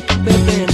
Pepe